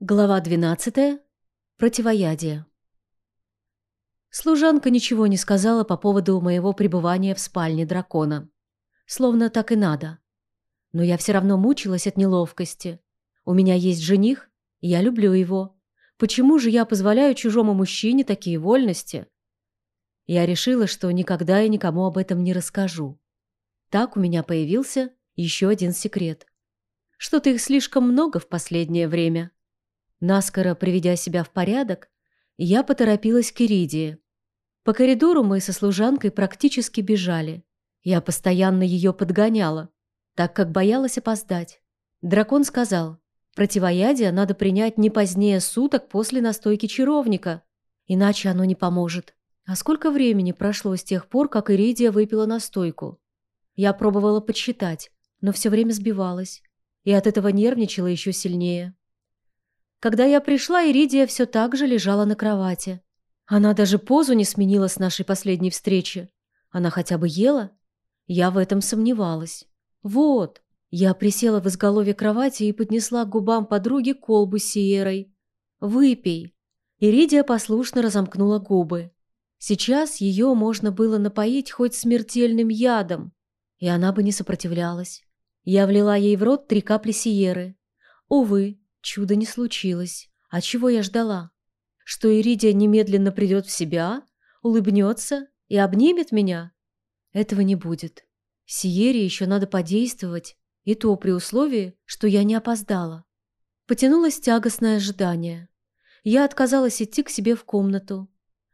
Глава 12. Противоядие. Служанка ничего не сказала по поводу моего пребывания в спальне дракона. Словно так и надо. Но я все равно мучилась от неловкости. У меня есть жених, я люблю его. Почему же я позволяю чужому мужчине такие вольности? Я решила, что никогда и никому об этом не расскажу. Так у меня появился еще один секрет. Что-то их слишком много в последнее время. Наскоро приведя себя в порядок, я поторопилась к Иридии. По коридору мы со служанкой практически бежали. Я постоянно ее подгоняла, так как боялась опоздать. Дракон сказал, противоядие надо принять не позднее суток после настойки чаровника, иначе оно не поможет. А сколько времени прошло с тех пор, как Иридия выпила настойку? Я пробовала подсчитать, но все время сбивалась, и от этого нервничала еще сильнее. Когда я пришла, Иридия все так же лежала на кровати. Она даже позу не сменила с нашей последней встречи. Она хотя бы ела? Я в этом сомневалась. Вот. Я присела в изголовье кровати и поднесла к губам подруги колбу с сиерой. «Выпей». Иридия послушно разомкнула губы. Сейчас ее можно было напоить хоть смертельным ядом, и она бы не сопротивлялась. Я влила ей в рот три капли сиеры. Увы, Чуда не случилось. А чего я ждала? Что Иридия немедленно придет в себя, улыбнется и обнимет меня? Этого не будет. Сиере еще надо подействовать, и то при условии, что я не опоздала. Потянулось тягостное ожидание. Я отказалась идти к себе в комнату.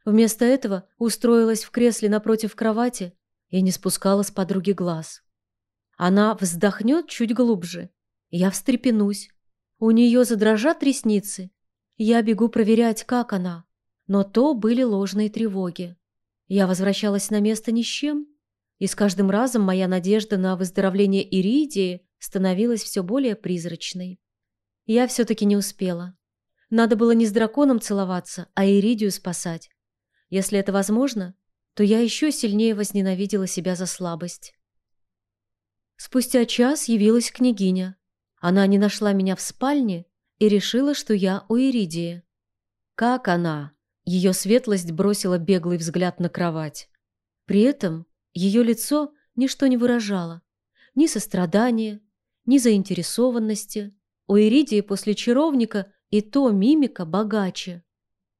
Вместо этого устроилась в кресле напротив кровати и не спускала с подруги глаз. Она вздохнет чуть глубже. Я встрепенусь, у нее задрожат ресницы. Я бегу проверять, как она. Но то были ложные тревоги. Я возвращалась на место ни с чем, и с каждым разом моя надежда на выздоровление Иридии становилась все более призрачной. Я все-таки не успела. Надо было не с драконом целоваться, а Иридию спасать. Если это возможно, то я еще сильнее возненавидела себя за слабость. Спустя час явилась княгиня. Она не нашла меня в спальне и решила, что я у Иридии. Как она? Ее светлость бросила беглый взгляд на кровать. При этом ее лицо ничто не выражало. Ни сострадания, ни заинтересованности. У Иридии после чаровника и то мимика богаче.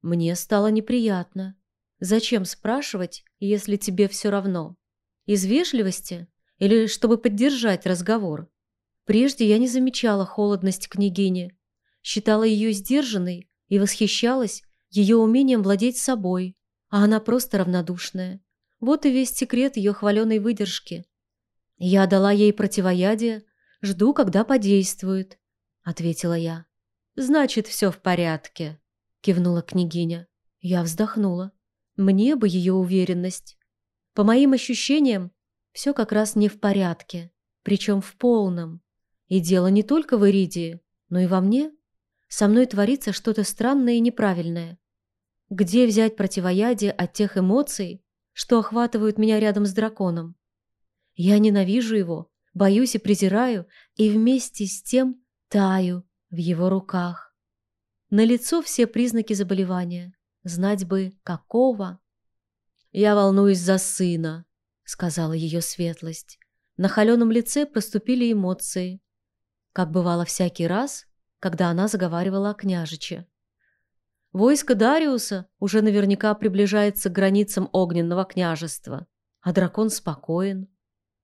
Мне стало неприятно. Зачем спрашивать, если тебе все равно? Из вежливости или чтобы поддержать разговор? Прежде я не замечала холодность княгини, считала ее сдержанной и восхищалась ее умением владеть собой, а она просто равнодушная. Вот и весь секрет ее хваленой выдержки. Я дала ей противоядие, жду, когда подействует, — ответила я. «Значит, все в порядке», — кивнула княгиня. Я вздохнула. Мне бы ее уверенность. По моим ощущениям, все как раз не в порядке, причем в полном. И дело не только в Иридии, но и во мне. Со мной творится что-то странное и неправильное. Где взять противоядие от тех эмоций, что охватывают меня рядом с драконом? Я ненавижу его, боюсь и презираю, и вместе с тем таю в его руках. На лицо все признаки заболевания. Знать бы, какого. «Я волнуюсь за сына», — сказала ее светлость. На холеном лице проступили эмоции, как бывало всякий раз, когда она заговаривала о княжиче. Войско Дариуса уже наверняка приближается к границам огненного княжества, а дракон спокоен.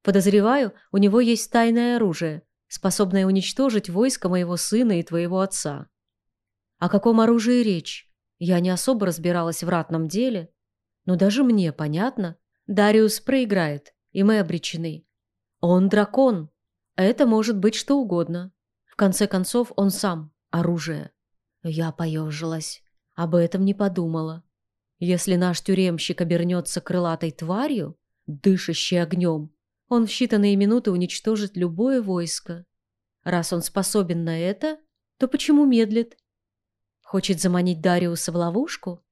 Подозреваю, у него есть тайное оружие, способное уничтожить войско моего сына и твоего отца. О каком оружии речь? Я не особо разбиралась в ратном деле, но даже мне понятно, Дариус проиграет, и мы обречены. Он дракон, это может быть что угодно. В конце концов, он сам – оружие. Я поежилась. Об этом не подумала. Если наш тюремщик обернется крылатой тварью, дышащей огнем, он в считанные минуты уничтожит любое войско. Раз он способен на это, то почему медлит? Хочет заманить Дариуса в ловушку?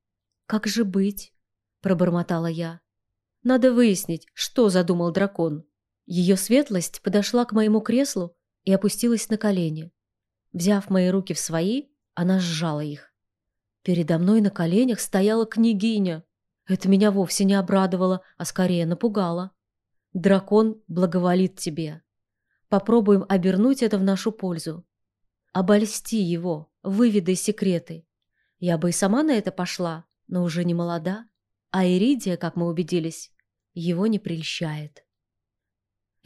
Как же быть? Пробормотала я. Надо выяснить, что задумал дракон. Ее светлость подошла к моему креслу и опустилась на колени. Взяв мои руки в свои, Она сжала их. Передо мной на коленях стояла княгиня. Это меня вовсе не обрадовало, а скорее напугало. Дракон благоволит тебе. Попробуем обернуть это в нашу пользу. Обольсти его, выведай секреты. Я бы и сама на это пошла, но уже не молода. А Иридия, как мы убедились, его не прельщает.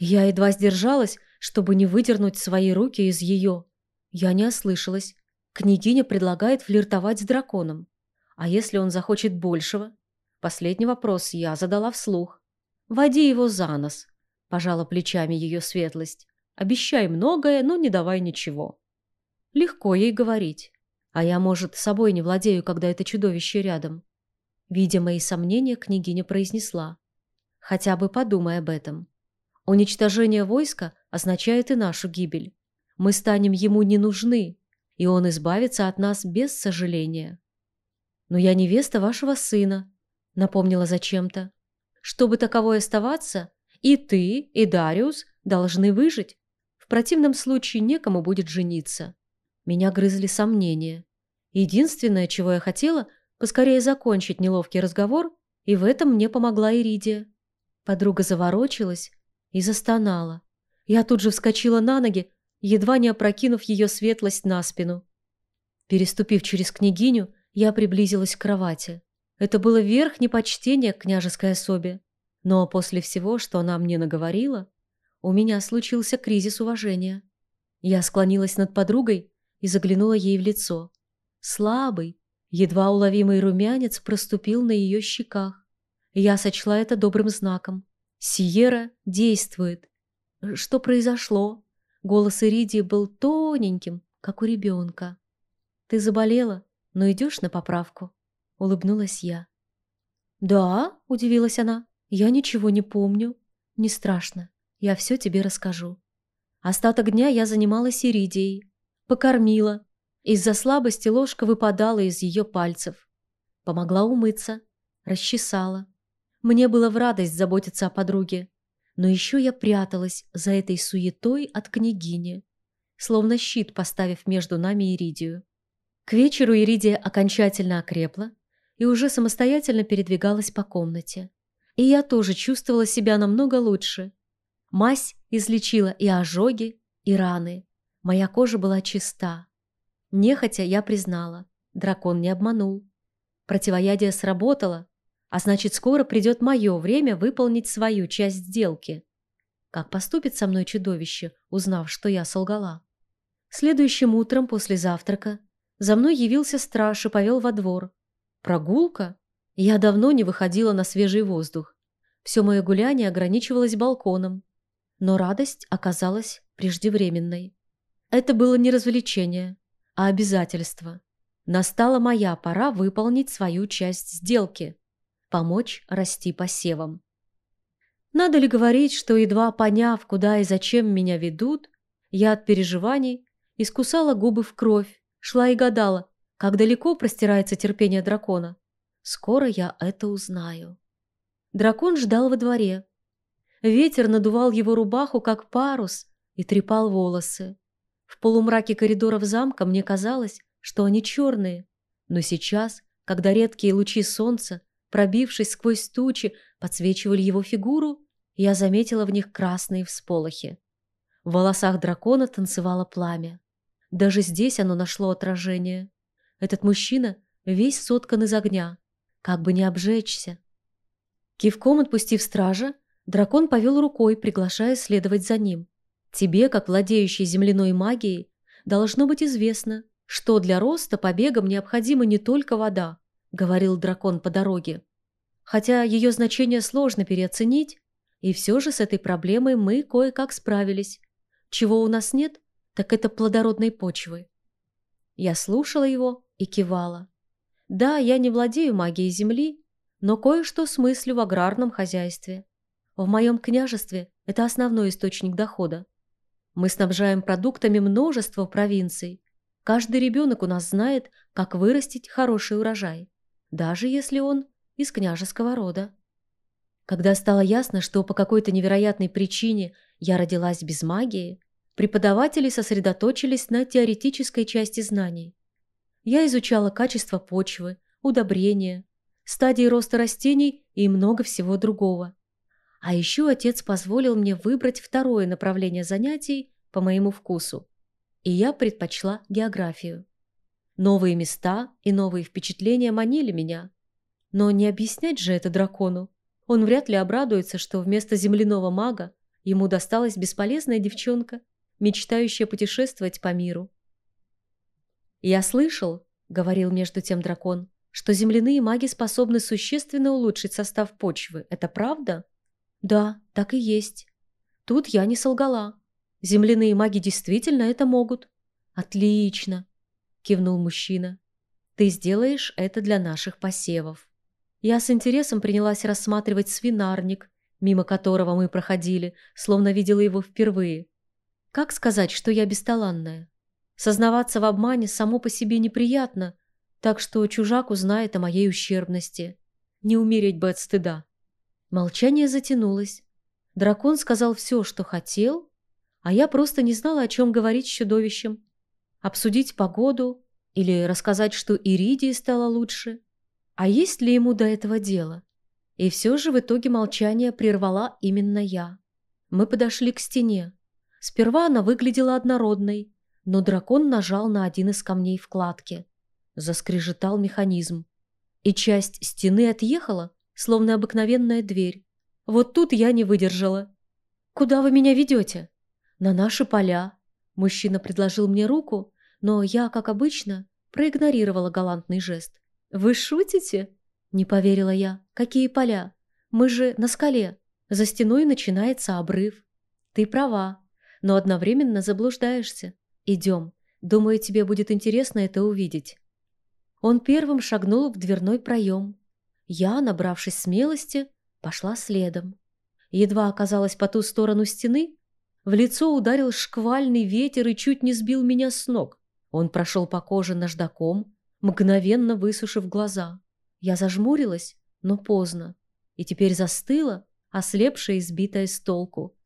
Я едва сдержалась, чтобы не выдернуть свои руки из ее. Я не ослышалась. Княгиня предлагает флиртовать с драконом. А если он захочет большего? Последний вопрос я задала вслух. «Води его за нос», – пожала плечами ее светлость. «Обещай многое, но не давай ничего». Легко ей говорить. А я, может, собой не владею, когда это чудовище рядом. Видя мои сомнения, княгиня произнесла. Хотя бы подумай об этом. Уничтожение войска означает и нашу гибель. Мы станем ему не нужны, и он избавится от нас без сожаления. «Но я невеста вашего сына», — напомнила зачем-то. «Чтобы таковой оставаться, и ты, и Дариус должны выжить. В противном случае некому будет жениться». Меня грызли сомнения. Единственное, чего я хотела, поскорее закончить неловкий разговор, и в этом мне помогла Иридия. Подруга заворочилась и застонала. Я тут же вскочила на ноги, едва не опрокинув ее светлость на спину. Переступив через княгиню, я приблизилась к кровати. Это было верх непочтения к княжеской особе. Но после всего, что она мне наговорила, у меня случился кризис уважения. Я склонилась над подругой и заглянула ей в лицо. Слабый, едва уловимый румянец проступил на ее щеках. Я сочла это добрым знаком. Сиера действует. Что произошло? Голос Иридии был тоненьким, как у ребенка. «Ты заболела, но идешь на поправку?» — улыбнулась я. «Да?» — удивилась она. «Я ничего не помню. Не страшно. Я все тебе расскажу». Остаток дня я занималась Иридией, покормила. Из-за слабости ложка выпадала из ее пальцев. Помогла умыться, расчесала. Мне было в радость заботиться о подруге. Но еще я пряталась за этой суетой от княгини, словно щит поставив между нами Иридию. К вечеру Иридия окончательно окрепла и уже самостоятельно передвигалась по комнате. И я тоже чувствовала себя намного лучше. Мазь излечила и ожоги, и раны. Моя кожа была чиста. Нехотя я признала. Дракон не обманул. Противоядие сработало, а значит, скоро придет мое время выполнить свою часть сделки. Как поступит со мной чудовище, узнав, что я солгала? Следующим утром после завтрака за мной явился страж и повел во двор. Прогулка? Я давно не выходила на свежий воздух. Все мое гуляние ограничивалось балконом. Но радость оказалась преждевременной. Это было не развлечение, а обязательство. Настала моя пора выполнить свою часть сделки – помочь расти посевам. Надо ли говорить, что, едва поняв, куда и зачем меня ведут, я от переживаний искусала губы в кровь, шла и гадала, как далеко простирается терпение дракона. Скоро я это узнаю. Дракон ждал во дворе. Ветер надувал его рубаху, как парус, и трепал волосы. В полумраке коридоров замка мне казалось, что они черные. Но сейчас, когда редкие лучи солнца, пробившись сквозь тучи, подсвечивали его фигуру, я заметила в них красные всполохи. В волосах дракона танцевало пламя. Даже здесь оно нашло отражение. Этот мужчина весь соткан из огня, как бы не обжечься. Кивком отпустив стража, дракон повел рукой, приглашая следовать за ним. Тебе, как владеющей земляной магией, должно быть известно, что для роста побегам необходима не только вода, говорил дракон по дороге. Хотя ее значение сложно переоценить, и все же с этой проблемой мы кое-как справились. Чего у нас нет, так это плодородной почвы. Я слушала его и кивала. Да, я не владею магией земли, но кое-что смыслю в аграрном хозяйстве. В моем княжестве это основной источник дохода. Мы снабжаем продуктами множество провинций. Каждый ребенок у нас знает, как вырастить хороший урожай, даже если он из княжеского рода. Когда стало ясно, что по какой-то невероятной причине я родилась без магии, преподаватели сосредоточились на теоретической части знаний. Я изучала качество почвы, удобрения, стадии роста растений и много всего другого. А еще отец позволил мне выбрать второе направление занятий по моему вкусу. И я предпочла географию. Новые места и новые впечатления манили меня. Но не объяснять же это дракону. Он вряд ли обрадуется, что вместо земляного мага ему досталась бесполезная девчонка, мечтающая путешествовать по миру. «Я слышал», — говорил между тем дракон, «что земляные маги способны существенно улучшить состав почвы. Это правда?» «Да, так и есть. Тут я не солгала. Земляные маги действительно это могут». «Отлично», — кивнул мужчина. «Ты сделаешь это для наших посевов». Я с интересом принялась рассматривать свинарник, мимо которого мы проходили, словно видела его впервые. Как сказать, что я бесталанная? Сознаваться в обмане само по себе неприятно, так что чужак узнает о моей ущербности. Не умереть бы от стыда. Молчание затянулось. Дракон сказал все, что хотел, а я просто не знала, о чем говорить с чудовищем. Обсудить погоду или рассказать, что Иридии стало лучше. А есть ли ему до этого дело? И все же в итоге молчание прервала именно я. Мы подошли к стене. Сперва она выглядела однородной, но дракон нажал на один из камней вкладки. Заскрежетал механизм. И часть стены отъехала, словно обыкновенная дверь. Вот тут я не выдержала. «Куда вы меня ведете?» «На наши поля». Мужчина предложил мне руку, но я, как обычно, проигнорировала галантный жест. «Вы шутите?» Не поверила я. «Какие поля? Мы же на скале. За стеной начинается обрыв». «Ты права, но одновременно заблуждаешься. Идем. Думаю, тебе будет интересно это увидеть». Он первым шагнул в дверной проем. Я, набравшись смелости, пошла следом. Едва оказалась по ту сторону стены, в лицо ударил шквальный ветер и чуть не сбил меня с ног. Он прошел по коже наждаком, мгновенно высушив глаза. Я зажмурилась, но поздно, и теперь застыла, ослепшая и сбитая с толку.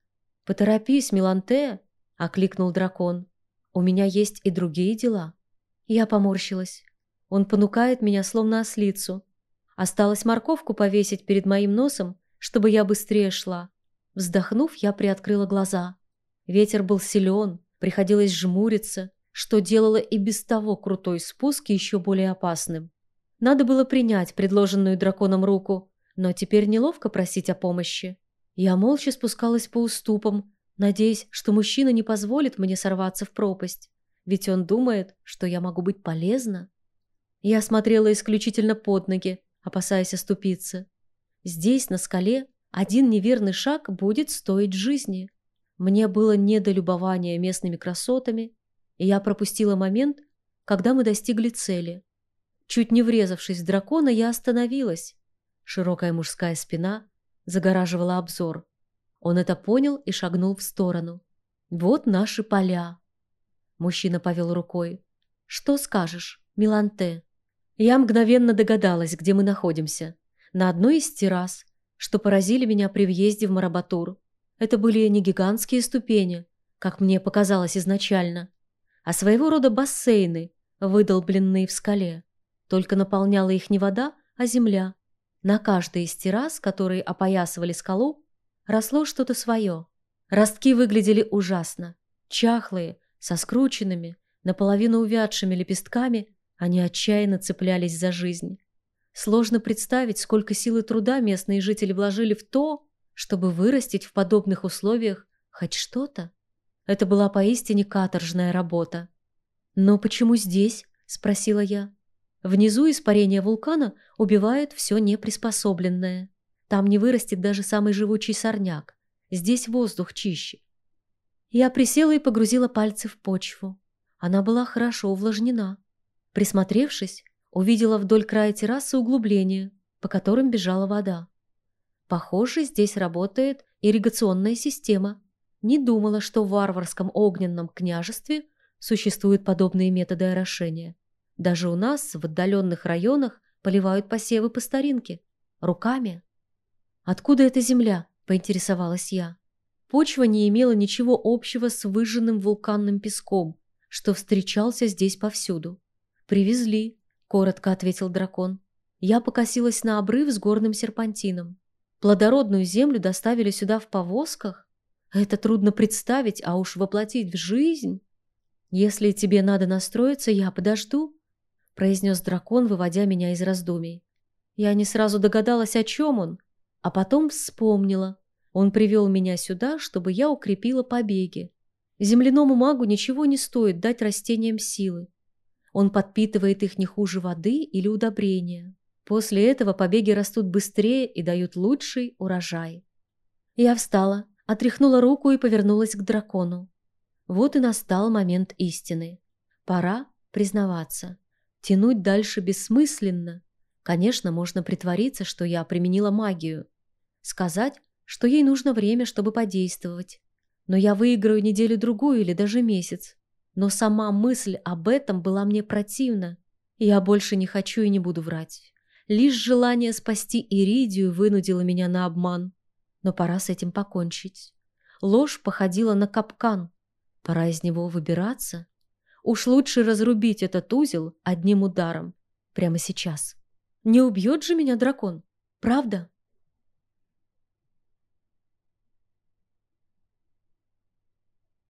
«Поторопись, Миланте!» — окликнул дракон. «У меня есть и другие дела». Я поморщилась. Он понукает меня, словно ослицу. Осталось морковку повесить перед моим носом, чтобы я быстрее шла. Вздохнув, я приоткрыла глаза. Ветер был силен, приходилось жмуриться, что делало и без того крутой спуск еще более опасным. Надо было принять предложенную драконом руку, но теперь неловко просить о помощи. Я молча спускалась по уступам, надеясь, что мужчина не позволит мне сорваться в пропасть, ведь он думает, что я могу быть полезна. Я смотрела исключительно под ноги, опасаясь оступиться. Здесь, на скале, один неверный шаг будет стоить жизни. Мне было не до любования местными красотами, и я пропустила момент, когда мы достигли цели. Чуть не врезавшись в дракона, я остановилась. Широкая мужская спина загораживала обзор. Он это понял и шагнул в сторону. «Вот наши поля». Мужчина повел рукой. «Что скажешь, Миланте?» Я мгновенно догадалась, где мы находимся. На одной из террас, что поразили меня при въезде в Марабатур. Это были не гигантские ступени, как мне показалось изначально, а своего рода бассейны, выдолбленные в скале. Только наполняла их не вода, а земля. На каждой из террас, которые опоясывали скалу, росло что-то свое. Ростки выглядели ужасно. Чахлые, со скрученными, наполовину увядшими лепестками они отчаянно цеплялись за жизнь. Сложно представить, сколько сил и труда местные жители вложили в то, чтобы вырастить в подобных условиях хоть что-то. Это была поистине каторжная работа. «Но почему здесь?» – спросила я. Внизу испарение вулкана убивает все неприспособленное. Там не вырастет даже самый живучий сорняк. Здесь воздух чище. Я присела и погрузила пальцы в почву. Она была хорошо увлажнена. Присмотревшись, увидела вдоль края террасы углубление, по которым бежала вода. Похоже, здесь работает ирригационная система. Не думала, что в варварском огненном княжестве существуют подобные методы орошения. Даже у нас в отдаленных районах поливают посевы по старинке. Руками. «Откуда эта земля?» – поинтересовалась я. Почва не имела ничего общего с выжженным вулканным песком, что встречался здесь повсюду. «Привезли», — коротко ответил дракон. Я покосилась на обрыв с горным серпантином. Плодородную землю доставили сюда в повозках? Это трудно представить, а уж воплотить в жизнь. Если тебе надо настроиться, я подожду, произнес дракон, выводя меня из раздумий. Я не сразу догадалась, о чем он, а потом вспомнила. Он привел меня сюда, чтобы я укрепила побеги. Земляному магу ничего не стоит дать растениям силы. Он подпитывает их не хуже воды или удобрения. После этого побеги растут быстрее и дают лучший урожай. Я встала, отряхнула руку и повернулась к дракону. Вот и настал момент истины. Пора признаваться. Тянуть дальше бессмысленно. Конечно, можно притвориться, что я применила магию. Сказать, что ей нужно время, чтобы подействовать. Но я выиграю неделю-другую или даже месяц. Но сама мысль об этом была мне противна. Я больше не хочу и не буду врать. Лишь желание спасти Иридию вынудило меня на обман. Но пора с этим покончить. Ложь походила на капкан. Пора из него выбираться. Уж лучше разрубить этот узел одним ударом. Прямо сейчас. Не убьет же меня дракон, правда?